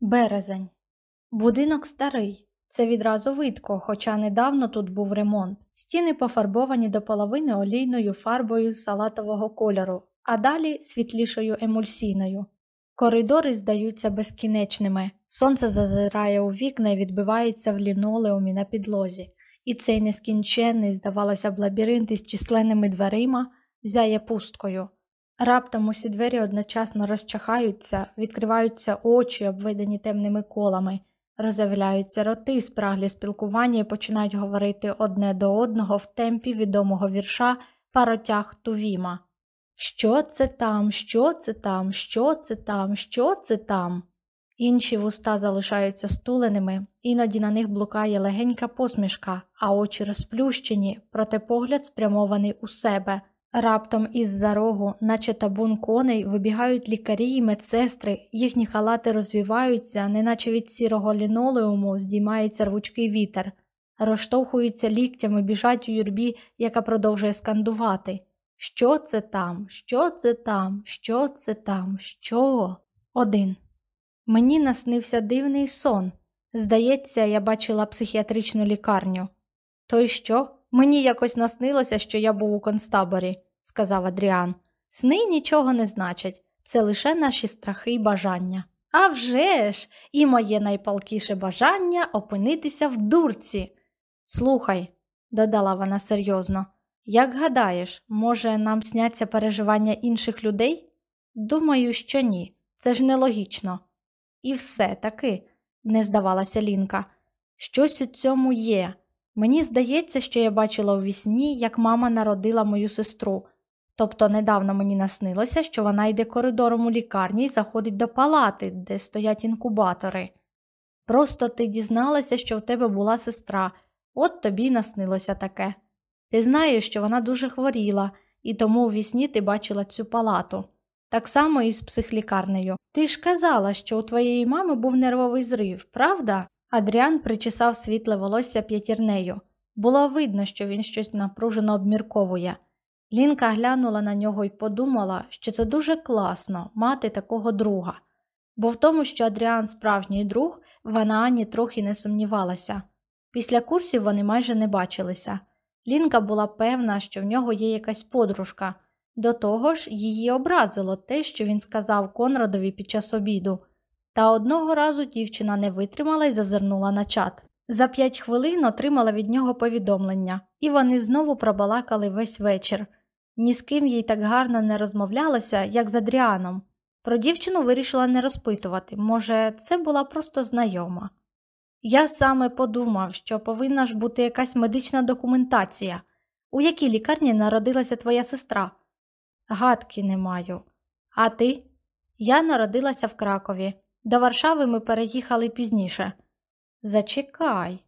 Березень. Будинок старий. Це відразу видко, хоча недавно тут був ремонт. Стіни пофарбовані до половини олійною фарбою салатового кольору, а далі світлішою емульсійною. Коридори здаються безкінечними, сонце зазирає у вікна і відбивається в лінолеумі на підлозі, і цей нескінченний, здавалося б, лабіринт із численними дверима зяє пусткою. Раптом усі двері одночасно розчахаються, відкриваються очі, обведені темними колами, розявляються роти, спраглі спілкування і починають говорити одне до одного в темпі відомого вірша паротяг Тувіма. Що це там, що це там, що це там, що це там? Інші вуста залишаються стуленими, іноді на них блукає легенька посмішка, а очі розплющені, проте погляд спрямований у себе. Раптом із за рогу, наче табун коней, вибігають лікарі і медсестри, їхні халати розвіваються, неначе від сірого лінолеуму здіймається рвучкий вітер, розштовхуються ліктями, біжать у юрбі, яка продовжує скандувати. Що це там? Що це там? Що це там? Що? Один. Мені наснився дивний сон. Здається, я бачила психіатричну лікарню. То й що? Мені якось наснилося, що я був у концтаборі, сказав Адріан. Сни нічого не значать, це лише наші страхи й бажання. «А вже ж! І моє найпалкіше бажання опинитися в дурці. Слухай, додала вона серйозно, як гадаєш, може, нам сняться переживання інших людей? Думаю, що ні. Це ж нелогічно. І все таки, не здавалася Лінка, щось у цьому є. Мені здається, що я бачила у вісні, як мама народила мою сестру. Тобто недавно мені наснилося, що вона йде коридором у лікарні і заходить до палати, де стоять інкубатори. Просто ти дізналася, що в тебе була сестра, от тобі й наснилося таке. Ти знаєш, що вона дуже хворіла, і тому у вісні ти бачила цю палату. Так само і з психлікарнею. Ти ж казала, що у твоєї мами був нервовий зрив, правда? Адріан причесав світле волосся п'ятірнею. Було видно, що він щось напружено обмірковує. Лінка глянула на нього і подумала, що це дуже класно мати такого друга, бо в тому, що Адріан справжній друг, вона ані трохи не сумнівалася. Після курсів вони майже не бачилися. Лінка була певна, що в нього є якась подружка. До того ж, її образило те, що він сказав Конрадові під час обіду. Та одного разу дівчина не витримала і зазирнула на чат. За п'ять хвилин отримала від нього повідомлення, і вони знову пробалакали весь вечір. Ні з ким їй так гарно не розмовлялося, як з Адріаном. Про дівчину вирішила не розпитувати, може, це була просто знайома. Я саме подумав, що повинна ж бути якась медична документація. У якій лікарні народилася твоя сестра? Гадки не маю. А ти? Я народилася в Кракові. До Варшави ми переїхали пізніше. Зачекай.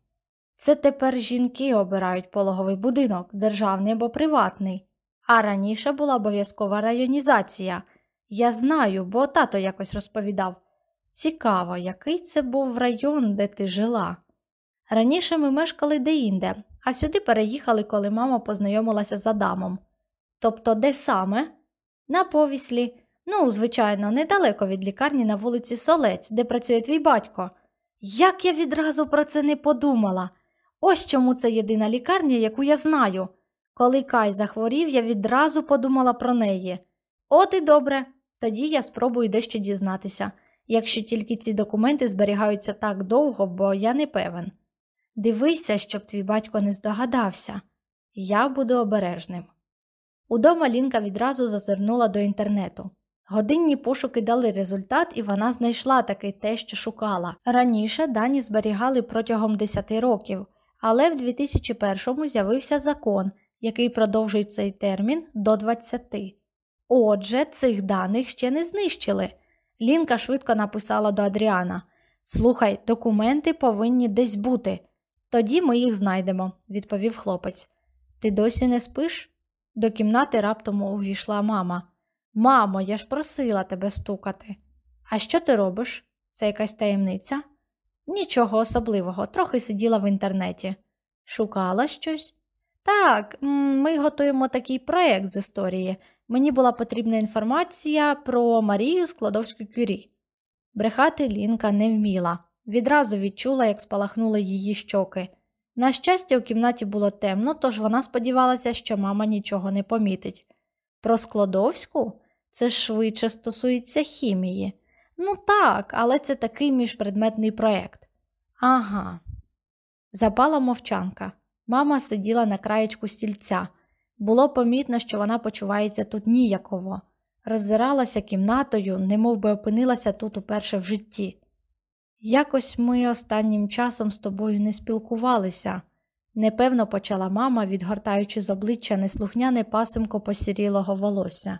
Це тепер жінки обирають пологовий будинок, державний або приватний, а раніше була обов'язкова районізація. Я знаю, бо тато якось розповідав. Цікаво, який це був район, де ти жила. Раніше ми мешкали деінде, а сюди переїхали, коли мама познайомилася з Адамом. Тобто, де саме? На повіслі. Ну, звичайно, недалеко від лікарні на вулиці Солець, де працює твій батько. Як я відразу про це не подумала. Ось чому це єдина лікарня, яку я знаю. Коли Кай захворів, я відразу подумала про неї. От і добре, тоді я спробую дещо дізнатися, якщо тільки ці документи зберігаються так довго, бо я не певен. Дивися, щоб твій батько не здогадався. Я буду обережним. Удома Лінка відразу зазирнула до інтернету. Годинні пошуки дали результат, і вона знайшла таки те, що шукала. Раніше дані зберігали протягом 10 років, але в 2001-му з'явився закон, який продовжує цей термін до 20. Отже, цих даних ще не знищили. Лінка швидко написала до Адріана Слухай, документи повинні десь бути. Тоді ми їх знайдемо, відповів хлопець. Ти досі не спиш? До кімнати раптом увійшла мама. Мамо, я ж просила тебе стукати. А що ти робиш? Це якась таємниця? Нічого особливого, трохи сиділа в інтернеті. Шукала щось? Так, ми готуємо такий проєкт з історії. Мені була потрібна інформація про Марію Складовську кюрі. Брехати Лінка не вміла. Відразу відчула, як спалахнули її щоки. На щастя, у кімнаті було темно, тож вона сподівалася, що мама нічого не помітить. Про Складовську це швидше стосується хімії. Ну так, але це такий міжпредметний проєкт. Ага. Запала мовчанка. Мама сиділа на краєчку стільця. Було помітно, що вона почувається тут ніяково, роззиралася кімнатою, немов би опинилася тут уперше в житті. Якось ми останнім часом з тобою не спілкувалися, непевно почала мама, відгортаючи з обличчя неслухняне пасимко посірілого волосся.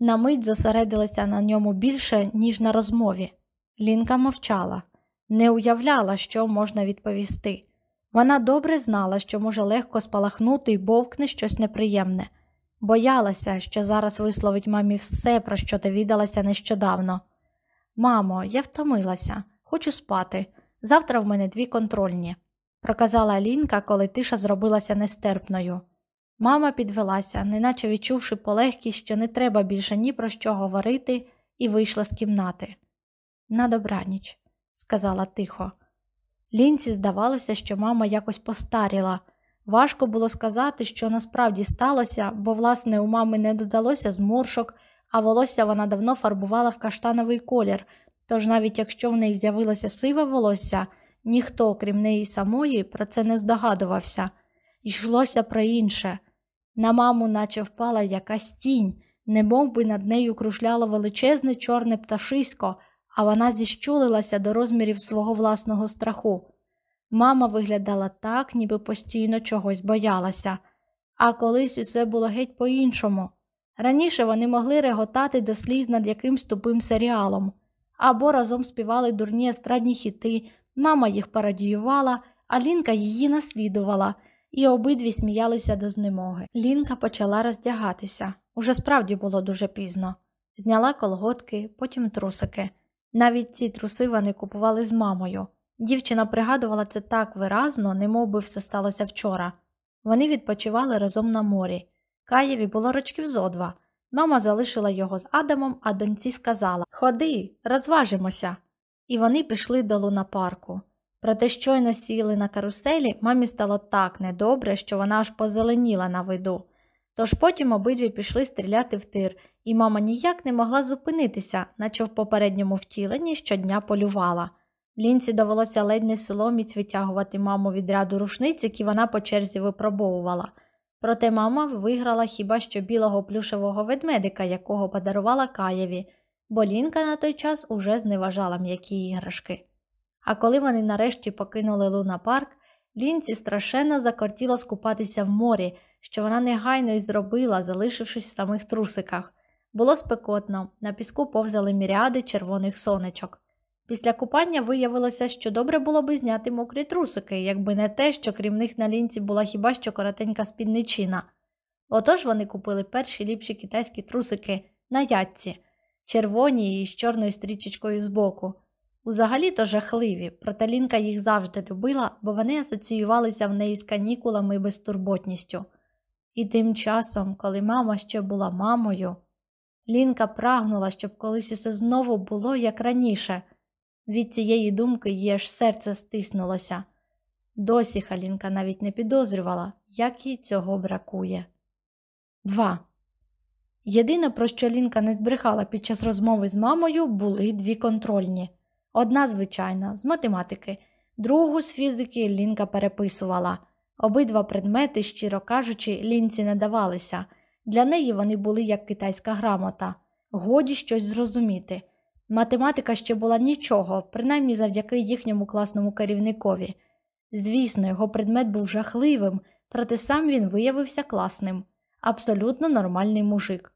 На мить зосередилася на ньому більше, ніж на розмові. Лінка мовчала, не уявляла, що можна відповісти. Вона добре знала, що може легко спалахнути і бовкне щось неприємне, боялася, що зараз висловить мамі все, про що довідалася нещодавно. Мамо, я втомилася, хочу спати. Завтра в мене дві контрольні, проказала Лінка, коли тиша зробилася нестерпною. Мама підвелася, неначе відчувши полегкість, що не треба більше ні про що говорити, і вийшла з кімнати. На добраніч, сказала тихо. Лінці здавалося, що мама якось постаріла. Важко було сказати, що насправді сталося, бо, власне, у мами не додалося зморшок, а волосся вона давно фарбувала в каштановий колір, тож навіть якщо в неї з'явилося сиве волосся, ніхто, крім неї самої, про це не здогадувався. Йшлося про інше. На маму, наче впала якась тінь, немов би над нею кружляло величезне чорне пташисько, а вона зіщулилася до розмірів свого власного страху. Мама виглядала так, ніби постійно чогось боялася, а колись усе було геть по-іншому. Раніше вони могли реготати до сліз над якимсь тупим серіалом, або разом співали дурні естрадні хіти, мама їх пародіювала, а Лінка її наслідувала, і обидві сміялися до знемоги. Лінка почала роздягатися. Уже справді було дуже пізно. Зняла колготки, потім трусики. Навіть ці труси вони купували з мамою. Дівчина пригадувала це так виразно, немов би все сталося вчора. Вони відпочивали разом на морі. Каєві було рочків зо два. Мама залишила його з Адамом, а доньці сказала Ходи, розважимося. І вони пішли до лунапарку. Проте щойно сіли на каруселі, мамі стало так недобре, що вона аж позеленіла на виду. Тож потім обидві пішли стріляти в тир, і мама ніяк не могла зупинитися, наче в попередньому втіленні щодня полювала. Лінці довелося ледь не силоміць витягувати маму від ряду рушниць, які вона по черзі випробовувала. Проте мама виграла хіба що білого плюшевого ведмедика, якого подарувала Каєві, бо Лінка на той час уже зневажала м'які іграшки. А коли вони нарешті покинули Луна парк, Лінці страшенно закортіло скупатися в морі, що вона негайно й зробила, залишившись в самих трусиках. Було спекотно, на піску повзали міряди червоних сонечок. Після купання виявилося, що добре було би зняти мокрі трусики, якби не те, що крім них на лінці була хіба що коротенька спідничина. Отож вони купили перші ліпші китайські трусики на ятці, червоні і з чорною стрічечкою збоку. Узагалі то жахливі, проте Лінка їх завжди любила, бо вони асоціювалися в неї з канікулами і безтурботністю. І тим часом, коли мама ще була мамою, Лінка прагнула, щоб колись усе знову було, як раніше. Від цієї думки її аж серце стиснулося. Досі Халінка навіть не підозрювала, як їй цього бракує. 2. Єдине, про що Лінка не збрехала під час розмови з мамою, були дві контрольні. Одна, звичайна, з математики, другу з фізики Лінка переписувала. Обидва предмети, щиро кажучи, лінці не давалися. Для неї вони були як китайська грамота, годі щось зрозуміти. Математика ще була нічого, принаймні завдяки їхньому класному керівникові. Звісно, його предмет був жахливим, проте сам він виявився класним, абсолютно нормальний мужик.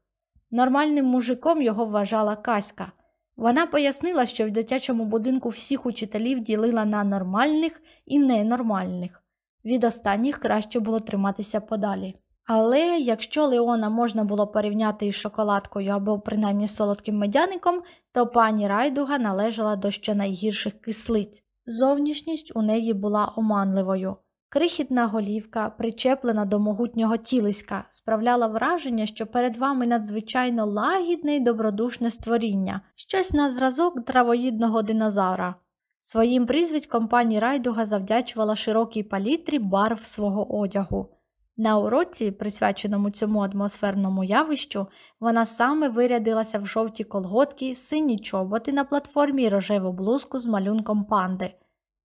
Нормальним мужиком його вважала Каська. Вона пояснила, що в дитячому будинку всіх учителів ділила на нормальних і ненормальних. Від останніх краще було триматися подалі. Але якщо Леона можна було порівняти із шоколадкою або принаймні солодким медяником, то пані Райдуга належала до щонайгірших кислиць. Зовнішність у неї була оманливою. Крихітна голівка, причеплена до могутнього тілиська, справляла враження, що перед вами надзвичайно лагідне й добродушне створіння, щось на зразок травоїдного динозавра. Своїм прізвиськом пані Райдуга завдячувала широкій палітрі барв свого одягу. На уроці, присвяченому цьому атмосферному явищу, вона саме вирядилася в жовті колготки, сині чоботи на платформі і рожеву блузку з малюнком панди.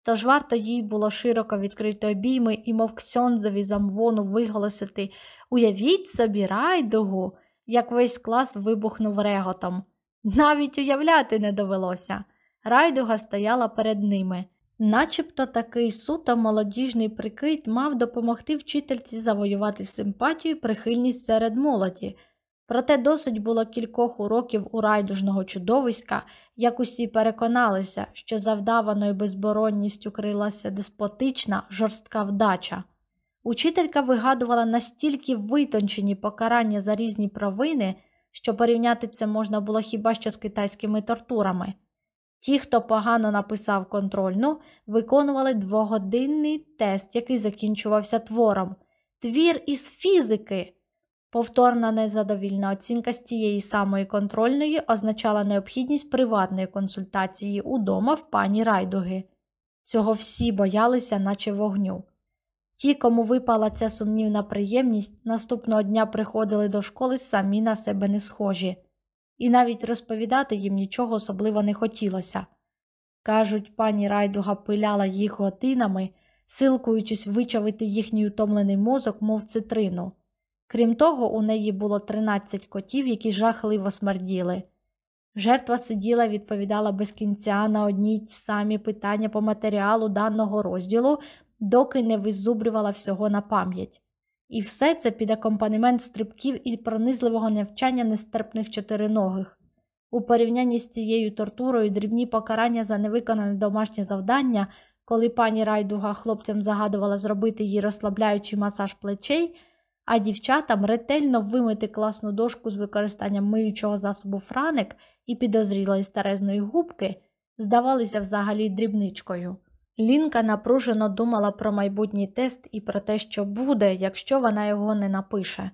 Тож варто їй було широко відкрити обійми і, мов ксьонзові замвону виголосити Уявіть собі, райдугу, як весь клас вибухнув реготом. Навіть уявляти не довелося. Райдуга стояла перед ними. Начебто такий суто молодіжний прикид мав допомогти вчительці завоювати симпатію і прихильність серед молоді. Проте досить було кількох уроків у райдужного чудовиська, як усі переконалися, що завдаваною безборонністю крилася деспотична, жорстка вдача. Учителька вигадувала настільки витончені покарання за різні провини, що порівняти це можна було хіба що з китайськими тортурами. Ті, хто погано написав контрольну, виконували двогодинний тест, який закінчувався твором. Твір із фізики. Повторна незадовільна оцінка з цієї самої контрольної означала необхідність приватної консультації удома в пані райдуги. Цього всі боялися, наче вогню. Ті, кому випала ця сумнівна приємність, наступного дня приходили до школи самі на себе не схожі і навіть розповідати їм нічого особливо не хотілося. Кажуть, пані райдуга пиляла їх годинами, силкуючись вичавити їхній утомлений мозок, мов цитрину. Крім того, у неї було 13 котів, які жахливо смерділи. Жертва сиділа відповідала без кінця на одні й самі питання по матеріалу даного розділу, доки не визубрювала всього на пам'ять. І все це під акомпанемент стрибків і пронизливого навчання нестерпних чотириногих. У порівнянні з цією тортурою дрібні покарання за невиконане домашнє завдання, коли пані райдуга хлопцям загадувала зробити їй розслабляючий масаж плечей, а дівчатам ретельно вимити класну дошку з використанням миючого засобу франик і підозрілої старезної губки, здавалися взагалі дрібничкою. Лінка напружено думала про майбутній тест і про те, що буде, якщо вона його не напише.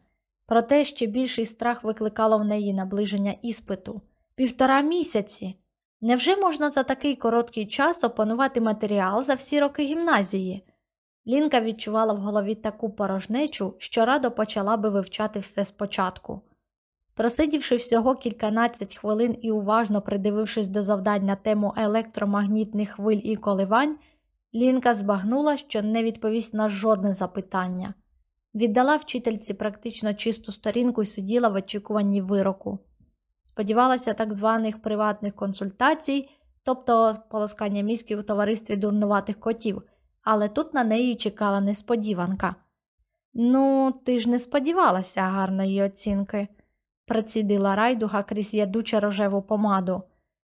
Проте ще більший страх викликало в неї наближення іспиту півтора місяці. Невже можна за такий короткий час опанувати матеріал за всі роки гімназії? Лінка відчувала в голові таку порожнечу, що радо почала би вивчати все спочатку. Просидівши всього кільканадцять хвилин і уважно придивившись до завдань на тему електромагнітних хвиль і коливань, Лінка збагнула, що не відповість на жодне запитання. Віддала вчительці практично чисту сторінку і сиділа в очікуванні вироку. Сподівалася так званих приватних консультацій, тобто полоскання мізків у товаристві дурнуватих котів, але тут на неї чекала несподіванка. Ну, ти ж не сподівалася гарної оцінки, процідила райдуга крізь ядуче рожеву помаду.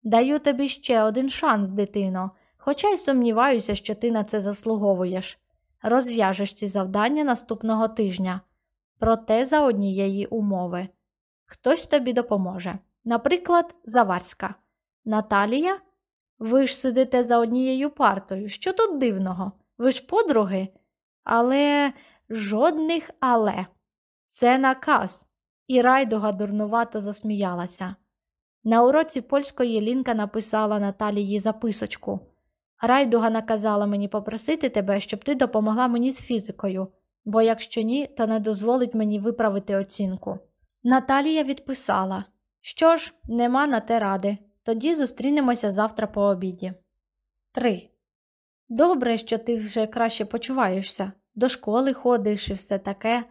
Даю тобі ще один шанс, дитино хоча й сумніваюся, що ти на це заслуговуєш. Розв'яжеш ці завдання наступного тижня, проте за однієї умови. Хтось тобі допоможе. Наприклад, Заварська. Наталія? Ви ж сидите за однією партою. Що тут дивного? Ви ж подруги? Але жодних але. Це наказ. І райдуга дурнувато засміялася. На уроці польської Лінка написала Наталії записочку. Райдуга наказала мені попросити тебе, щоб ти допомогла мені з фізикою, бо якщо ні, то не дозволить мені виправити оцінку. Наталія відписала що ж, нема на те ради. Тоді зустрінемося завтра по обіді. 3. Добре, що ти вже краще почуваєшся, до школи ходиш і все таке.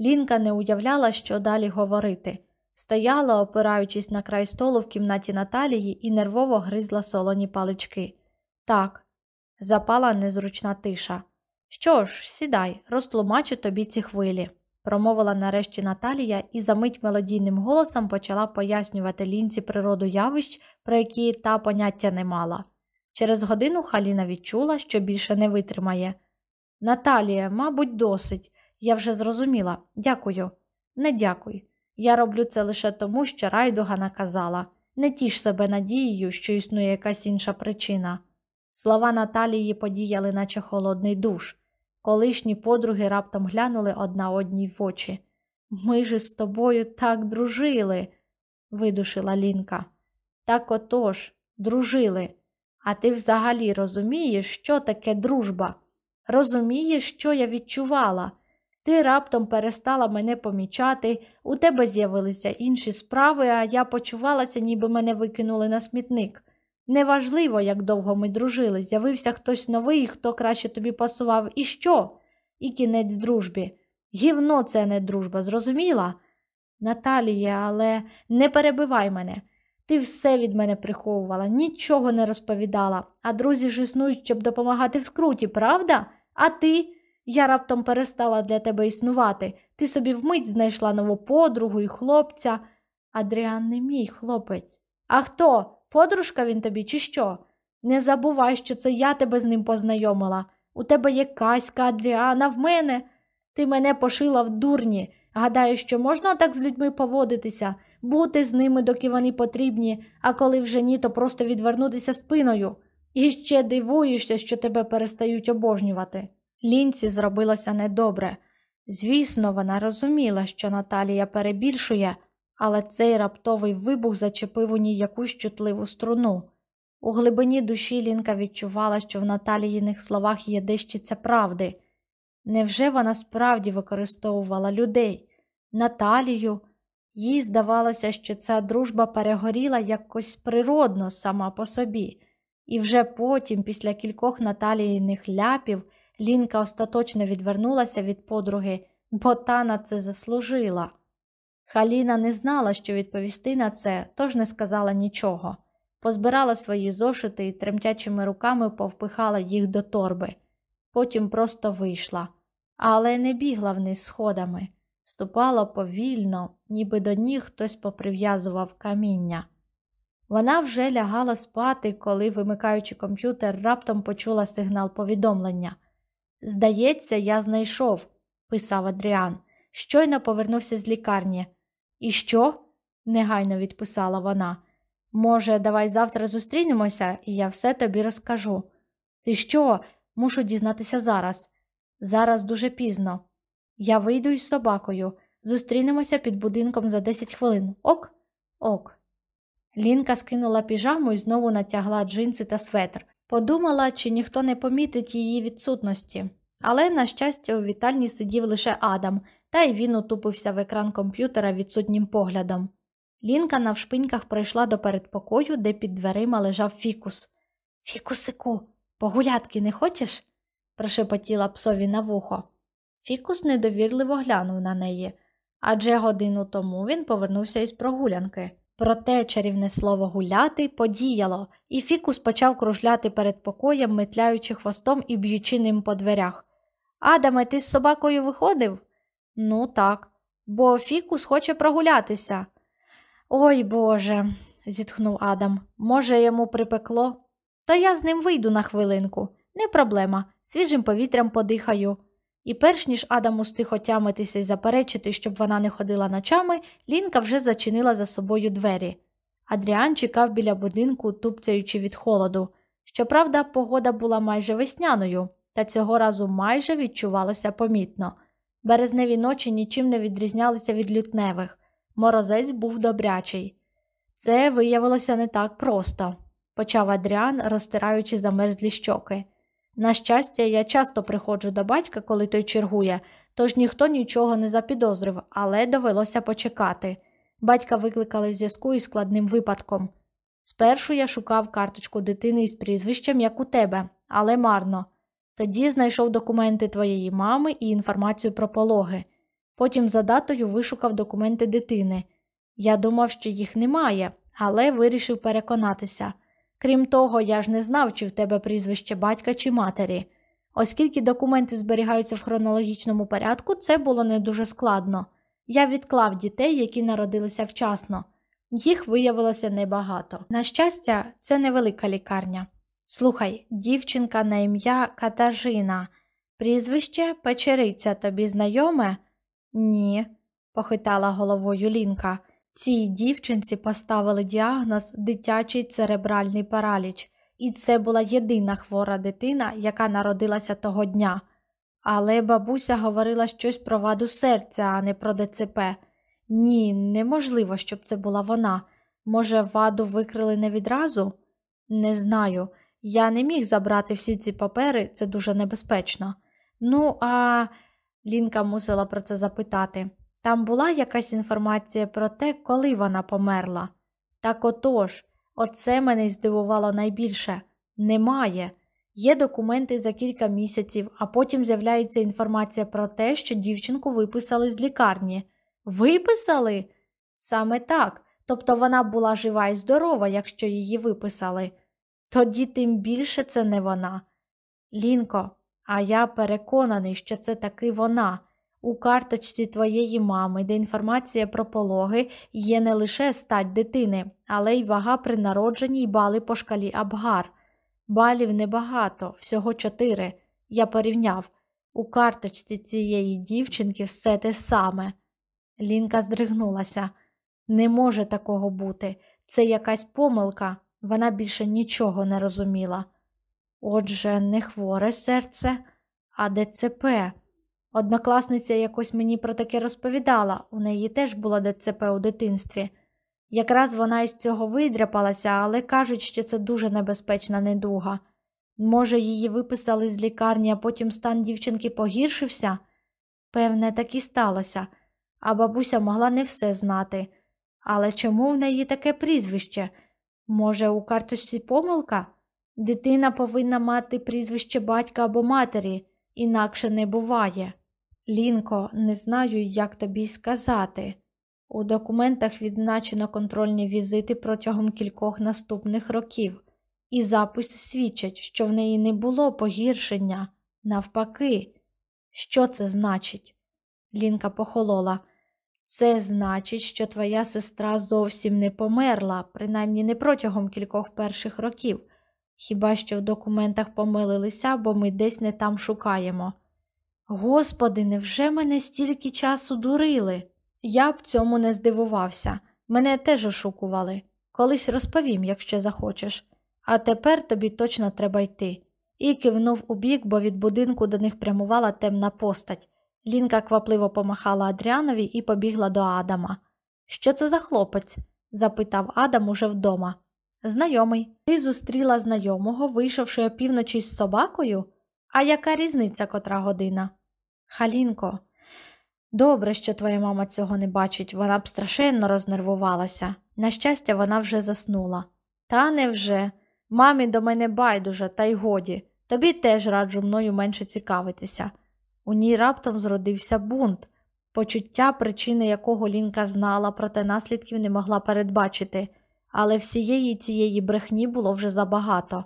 Лінка не уявляла, що далі говорити. Стояла, опираючись на край столу в кімнаті Наталії, і нервово гризла солоні палички. Так, запала незручна тиша. Що ж, сідай, розтлумачу тобі ці хвилі, промовила нарешті Наталія і за мить мелодійним голосом почала пояснювати лінці природу явищ, про які та поняття не мала. Через годину Халіна відчула, що більше не витримає. Наталія, мабуть, досить. Я вже зрозуміла. Дякую. Не дякуй. Я роблю це лише тому, що райдуга наказала. Не тіш себе надією, що існує якась інша причина. Слова Наталії подіяли, наче холодний душ. Колишні подруги раптом глянули одна одній в очі. Ми ж з тобою так дружили, видушила Лінка. Так отож, дружили. А ти взагалі розумієш, що таке дружба? Розумієш, що я відчувала? Ти раптом перестала мене помічати, у тебе з'явилися інші справи, а я почувалася, ніби мене викинули на смітник. Неважливо, як довго ми дружили, з'явився хтось новий, хто краще тобі пасував, і що? І кінець дружбі. Гівно це не дружба, зрозуміла? Наталія, але не перебивай мене. Ти все від мене приховувала, нічого не розповідала, а друзі ж існують, щоб допомагати в скруті, правда? А ти? Я раптом перестала для тебе існувати. Ти собі вмить знайшла нову подругу і хлопця. Адріан не мій хлопець. А хто? Подружка він тобі, чи що? Не забувай, що це я тебе з ним познайомила. У тебе є Каська, Адріана, в мене. Ти мене пошила в дурні. Гадаю, що можна так з людьми поводитися, бути з ними, доки вони потрібні, а коли вже ні, то просто відвернутися спиною. І ще дивуєшся, що тебе перестають обожнювати. Лінці зробилося недобре. Звісно, вона розуміла, що Наталія перебільшує, але цей раптовий вибух зачепив у ній якусь чутливу струну. У глибині душі Лінка відчувала, що в Наталіїних словах є дещиця правди. Невже вона справді використовувала людей? Наталію? Їй здавалося, що ця дружба перегоріла якось природно сама по собі, і вже потім, після кількох Наталіїних ляпів, Лінка остаточно відвернулася від подруги, бо та на це заслужила. Халіна не знала, що відповісти на це, тож не сказала нічого. Позбирала свої зошити і тремтячими руками повпихала їх до торби. Потім просто вийшла, але не бігла вниз сходами, ступала повільно, ніби до ніг хтось поприв'язував каміння. Вона вже лягала спати, коли, вимикаючи комп'ютер, раптом почула сигнал повідомлення. Здається, я знайшов, писав Адріан. Щойно повернувся з лікарні. І що? негайно відписала вона. Може, давай завтра зустрінемося, і я все тобі розкажу. Ти що? Мушу дізнатися зараз. Зараз дуже пізно. Я вийду із собакою. Зустрінемося під будинком за 10 хвилин. Ок? Ок. Лінка скинула піжаму і знову натягла джинси та светр. Подумала, чи ніхто не помітить її відсутності. Але, на щастя, у вітальні сидів лише Адам, та й він утупився в екран комп'ютера відсутнім поглядом. Лінка навшпиньках пройшла до передпокою, де під дверима лежав фікус. Фікусику, погулятки не хочеш? прошепотіла псові на вухо. Фікус недовірливо глянув на неї, адже годину тому він повернувся із прогулянки. Проте чарівне слово гуляти подіяло, і фікус почав кружляти перед покоєм, метляючи хвостом і б'ючи ним по дверях. Адаме, ти з собакою виходив? Ну, так, бо фікус хоче прогулятися. Ой Боже, зітхнув Адам. Може, йому припекло? То я з ним вийду на хвилинку. Не проблема, свіжим повітрям подихаю. І перш ніж Адам устиг отямитися і заперечити, щоб вона не ходила ночами, Лінка вже зачинила за собою двері. Адріан чекав біля будинку, тупцяючи від холоду. Щоправда, погода була майже весняною, та цього разу майже відчувалося помітно. Березневі ночі нічим не відрізнялися від лютневих. Морозець був добрячий. Це виявилося не так просто, почав Адріан, розтираючи замерзлі щоки. На щастя, я часто приходжу до батька, коли той чергує, тож ніхто нічого не запідозрив, але довелося почекати. Батька викликали в зв'язку із складним випадком. Спершу я шукав карточку дитини із прізвищем, як у тебе, але марно. Тоді знайшов документи твоєї мами і інформацію про пологи. Потім за датою вишукав документи дитини. Я думав, що їх немає, але вирішив переконатися. Крім того, я ж не знав, чи в тебе прізвище батька чи матері. Оскільки документи зберігаються в хронологічному порядку, це було не дуже складно. Я відклав дітей, які народилися вчасно. Їх виявилося небагато. На щастя, це невелика лікарня. Слухай, дівчинка на ім'я Катажина. Прізвище печериця тобі знайоме? Ні, похитала головою Лінка. Цій дівчинці поставили діагноз дитячий церебральний параліч, і це була єдина хвора дитина, яка народилася того дня. Але бабуся говорила щось про ваду серця, а не про ДЦП. Ні, неможливо, щоб це була вона. Може, ваду викрили не відразу? Не знаю. Я не міг забрати всі ці папери, це дуже небезпечно. Ну, а Лінка мусила про це запитати. Там була якась інформація про те, коли вона померла. Так отож, оце мене й здивувало найбільше. Немає. Є документи за кілька місяців, а потім з'являється інформація про те, що дівчинку виписали з лікарні. Виписали? Саме так. Тобто вона була жива і здорова, якщо її виписали. Тоді тим більше це не вона. Лінко, а я переконаний, що це таки вона. У карточці твоєї мами, де інформація про пологи є не лише стать дитини, але й вага при народженні й бали по шкалі Абгар. Балів небагато, всього чотири. Я порівняв. У карточці цієї дівчинки все те саме. Лінка здригнулася. Не може такого бути. Це якась помилка. Вона більше нічого не розуміла. Отже, не хворе серце, а ДЦП. Однокласниця якось мені про таке розповідала, у неї теж було ДЦП у дитинстві. Якраз вона із цього видряпалася, але кажуть, що це дуже небезпечна недуга. Може, її виписали з лікарні, а потім стан дівчинки погіршився? Певне, так і сталося, а бабуся могла не все знати. Але чому в неї таке прізвище? Може, у карточці помилка? Дитина повинна мати прізвище батька або матері, інакше не буває. Лінко, не знаю, як тобі сказати. У документах відзначено контрольні візити протягом кількох наступних років, і записи свідчать, що в неї не було погіршення. Навпаки, що це значить? Лінка похолола. Це значить, що твоя сестра зовсім не померла, принаймні не протягом кількох перших років, хіба що в документах помилилися, бо ми десь не там шукаємо. Господи, невже мене стільки часу дурили? Я б цьому не здивувався. Мене теж ошукували. Колись розповім, якщо захочеш. А тепер тобі точно треба йти. І кивнув у бік, бо від будинку до них прямувала темна постать. Лінка квапливо помахала Адріанові і побігла до Адама. Що це за хлопець? запитав Адам уже вдома. Знайомий. Ти зустріла знайомого, вийшовши опівночі з собакою? А яка різниця котра година? Халінко, добре, що твоя мама цього не бачить, вона б страшенно рознервувалася. На щастя, вона вже заснула. Та невже? Мамі до мене байдуже, та й годі. Тобі теж раджу мною менше цікавитися. У ній раптом зродився бунт, почуття, причини якого Лінка знала, проте наслідків не могла передбачити, але всієї цієї брехні було вже забагато.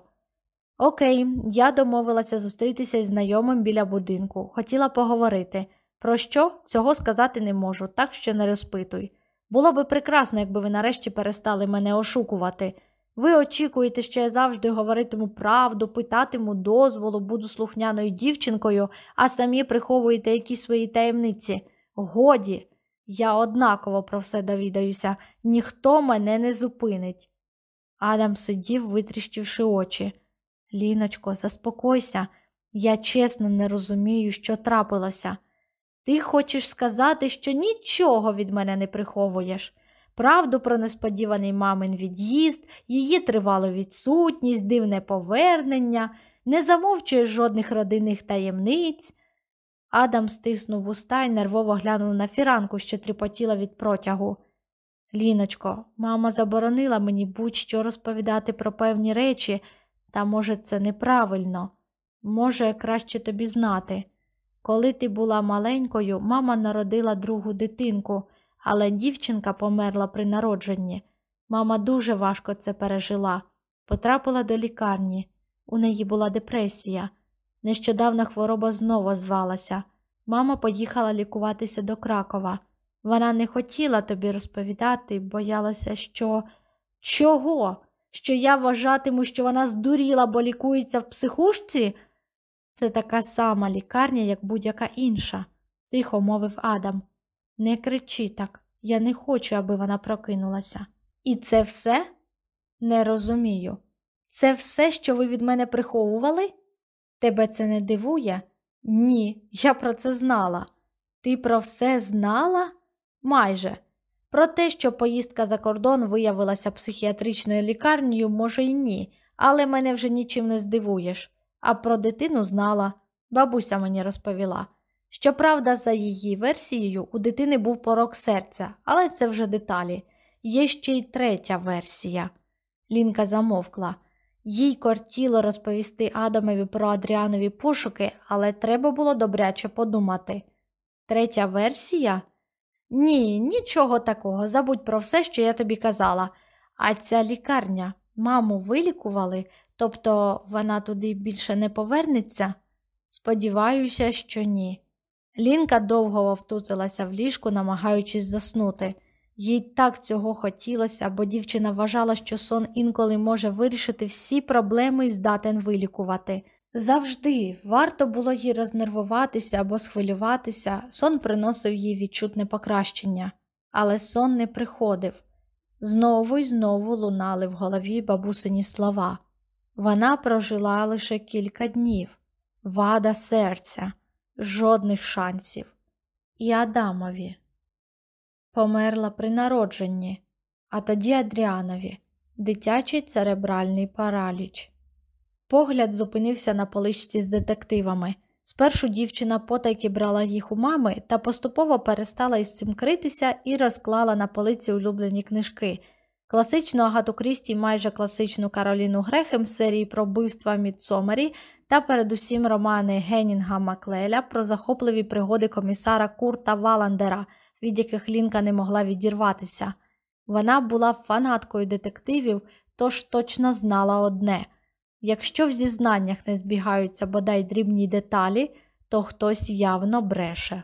Окей, я домовилася зустрітися із знайомим біля будинку, хотіла поговорити. Про що цього сказати не можу, так що не розпитуй. Було би прекрасно, якби ви нарешті перестали мене ошукувати. Ви очікуєте, що я завжди говоритиму правду, питатиму дозволу, буду слухняною дівчинкою, а самі приховуєте якісь свої таємниці. Годі, я однаково про все довідаюся, ніхто мене не зупинить. Адам сидів, витріщивши очі. Ліночко, заспокойся, я чесно не розумію, що трапилося. Ти хочеш сказати, що нічого від мене не приховуєш. Правду про несподіваний мамин від'їзд, її тривалу відсутність, дивне повернення, не замовчуєш жодних родинних таємниць. Адам стиснув уста й нервово глянув на фіранку, що тріпотіла від протягу. Ліночко, мама заборонила мені будь-що розповідати про певні речі, та, може, це неправильно. Може, краще тобі знати. Коли ти була маленькою, мама народила другу дитинку, але дівчинка померла при народженні. Мама дуже важко це пережила, потрапила до лікарні. У неї була депресія. Нещодавна хвороба знову звалася. Мама поїхала лікуватися до Кракова. Вона не хотіла тобі розповідати, боялася, що. Чого? Що я вважатиму, що вона здуріла, бо лікується в психушці? Це така сама лікарня, як будь-яка інша, тихо мовив Адам. Не кричи так, я не хочу, аби вона прокинулася. І це все? Не розумію. Це все, що ви від мене приховували? Тебе це не дивує? Ні, я про це знала. Ти про все знала? Майже. Про те, що поїздка за кордон виявилася психіатричною лікарнею, може, й ні, але мене вже нічим не здивуєш. А про дитину знала, бабуся мені розповіла. Щоправда, за її версією, у дитини був порок серця, але це вже деталі. Є ще й третя версія. Лінка замовкла. Їй кортіло розповісти Адамові про Адріанові пошуки, але треба було добряче подумати. Третя версія? Ні, нічого такого. Забудь про все, що я тобі казала. А ця лікарня, маму вилікували, тобто вона туди більше не повернеться? Сподіваюся, що ні. Лінка довго вовтузилася в ліжку, намагаючись заснути. Їй так цього хотілося, бо дівчина вважала, що сон інколи може вирішити всі проблеми і здатен вилікувати. Завжди варто було їй рознервуватися або схвилюватися, сон приносив їй відчутне покращення, але сон не приходив. Знову й знову лунали в голові бабусині слова. Вона прожила лише кілька днів, вада серця, жодних шансів. І Адамові. Померла при народженні, а тоді Адріанові, дитячий церебральний параліч. Погляд зупинився на поличці з детективами. Спершу дівчина потайки брала їх у мами та поступово перестала із цим критися і розклала на полиці улюблені книжки. Класичну Агату Крісті, майже класичну Кароліну Грехем серії про вбивства Мідсомері та передусім романи Генінга Маклеля про захопливі пригоди комісара Курта Валандера, від яких Лінка не могла відірватися. Вона була фанаткою детективів, тож точно знала одне якщо в зізнаннях не збігаються бодай дрібні деталі, то хтось явно бреше.